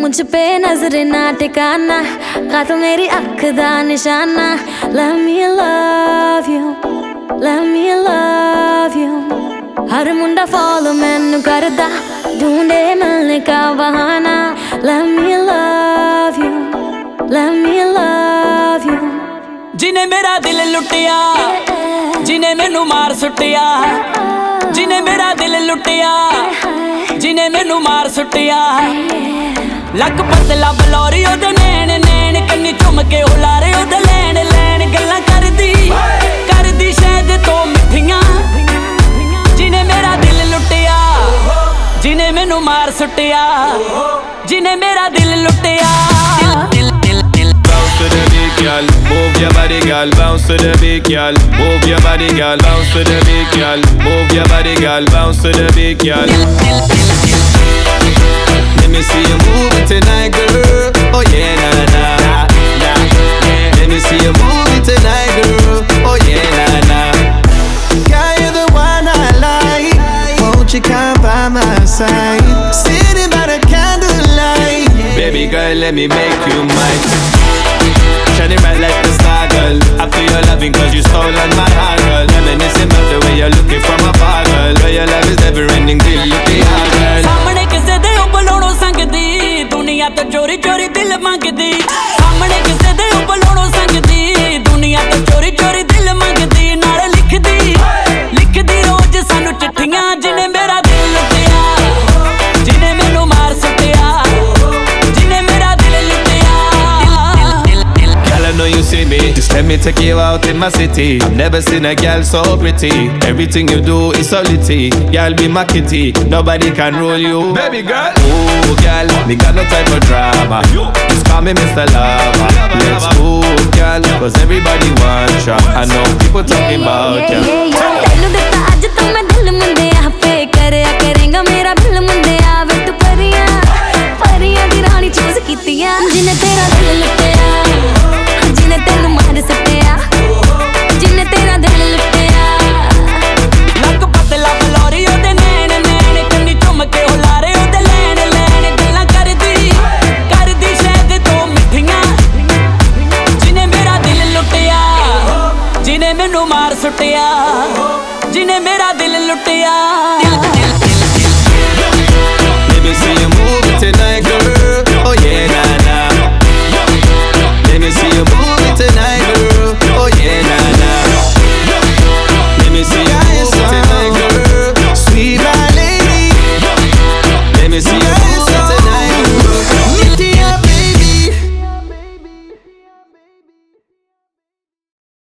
ਮੁਝ ਪੇ ਨਜ਼ਰ ਨਾ ਟਿਕਾਨਾ ਕਾਤੋ ਮੇਰੀ ਅੱਖ ਦਾ ਨਿਸ਼ਾਨਾ let me love you let me love you ਹਰ ਮੁੰਡਾ ਫਾਲੋ ਮੈਨੂੰ ਕਰਦਾ ਢੂੰਡੇ ਮਿਲਨੇ ਕਾ ਬਹਾਨਾ let me love you let me love you ਜਿਨੇ ਮੇਰਾ ਦਿਲ ਲੁੱਟਿਆ ਜਿਨੇ ਮੈਨੂੰ ਮਾਰ ਸੁੱਟਿਆ ਜਿਨੇ ਮੇਰਾ ਦਿਲ ਲੁੱਟਿਆ ਜਿਨੇ ਮੈਨੂੰ ਮਾਰ ਸੁੱਟਿਆ ਲੱਕ ਬਦਲਾ ਬਲੋਰੀ ਉਹਦੇ ਨੈਣ ਨੈਣ ਕੰਨੀ ਝੁੰਮ ਕੇ ਹੁਲਾਰੇ ਉਹਦੇ ਲੈਣ ਲੈਣ ਗੱਲਾਂ ਕਰਦੀ ਕਰਦੀ ਸ਼ਹਿਦ ਤੋਂ ਮਿੱਠੀਆਂ ਜਿਨੇ ਮੇਰਾ ਦਿਲ ਲੁੱਟਿਆ ਜਿਨੇ ਮੈਨੂੰ ਮਾਰ ਸੁੱਟਿਆ ਜਿਨੇ ਮੇਰਾ ਦਿਲ ਲੁੱਟਿਆ ਦਿਲ ਦਿਲ ਦਿਲ bounce to the beat y'all move your body girl bounce to the beat y'all move girl bounce to the beat y'all move girl bounce outside, sitting by the candlelight. Baby girl, let me make you mine. Shining bright like the star, girl. I feel your loving, cause you stolen my heart, girl. Reminiscing about the way you're looking from afar, girl. Where your love is never ending till you be our girl. ਸਾਹਮਣੇ ਕਿਸੇ ਦੇ ਉਹ ਬਲੋੜੋਂ ਸੰਗਦੀ ਦੁਨੀਆ ਤੋਂ ਚੋਰੀ ਚੋਰੀ Let me take you out in my city. I've Never seen a girl so pretty. Everything you do is so litty. Girl, be my kitty. Nobody can rule you. Baby girl. Ooh, girl, me got no type of drama. Just call me Mr. Lava. Let's move, girl, cause everybody wants you. I know people talking about ya. ਤੈਨੂੰ ਦਿੱਤਾ ਅੱਜ ਤਾਂ ਮੈਂ ਦਿਲ ਮੁੰਡੇ ਆਪੇ ਕਰਿਆ ਕਰੇਗਾ ਮੇਰਾ ਬਿੱਲ ਮੁੰਡੇ ਆਵੇ ਤੂੰ ਪਰੀਆਂ ਪਰੀਆਂ ਦੀ ਰਾਣੀ ਚੂਜ਼ ਕੀਤੀਆਂ ਜਿਨੇ ਸੁੱਟਿਆ ਜਿਨੇ ਮੇਰਾ ਦਿਲ ਲੁੱਟਿਆ